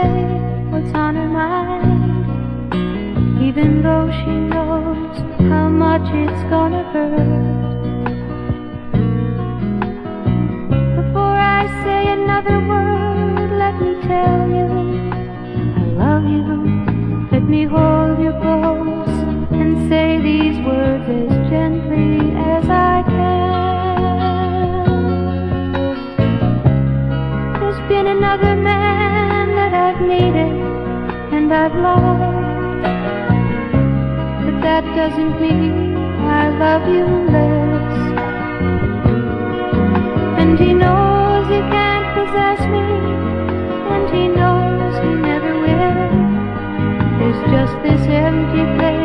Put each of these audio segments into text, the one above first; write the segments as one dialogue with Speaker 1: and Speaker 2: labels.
Speaker 1: say what's on her mind, even though she knows how much it's gonna hurt. Before I say another word, let me tell you I love you. Let me hold you close and say these words as gently as I can. There's been another man needed and I've loved but that doesn't mean I love you less. And he knows he can't possess me, and he knows he never will. There's just this empty place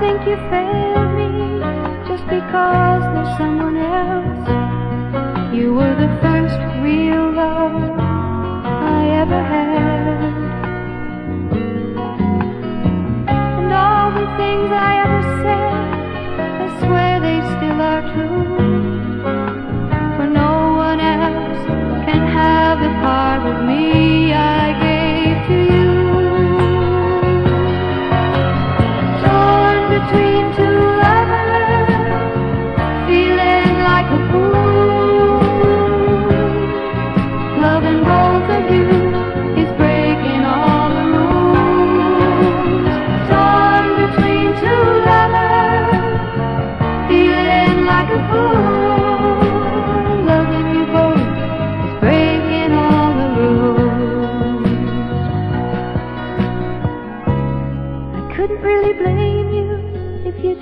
Speaker 1: think you failed me just because there's someone else. Were the first real love I ever had. And all the things I ever said, I swear they still are true. For no one else can have the part of me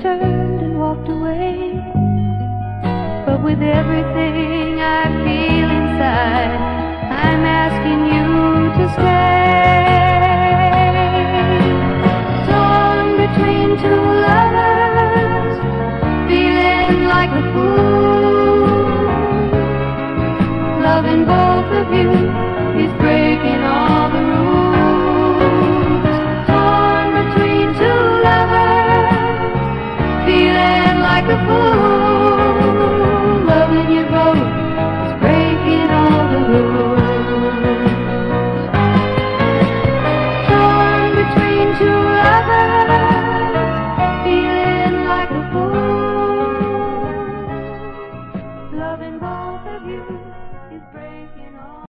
Speaker 1: turned and walked away. But with everything I feel inside,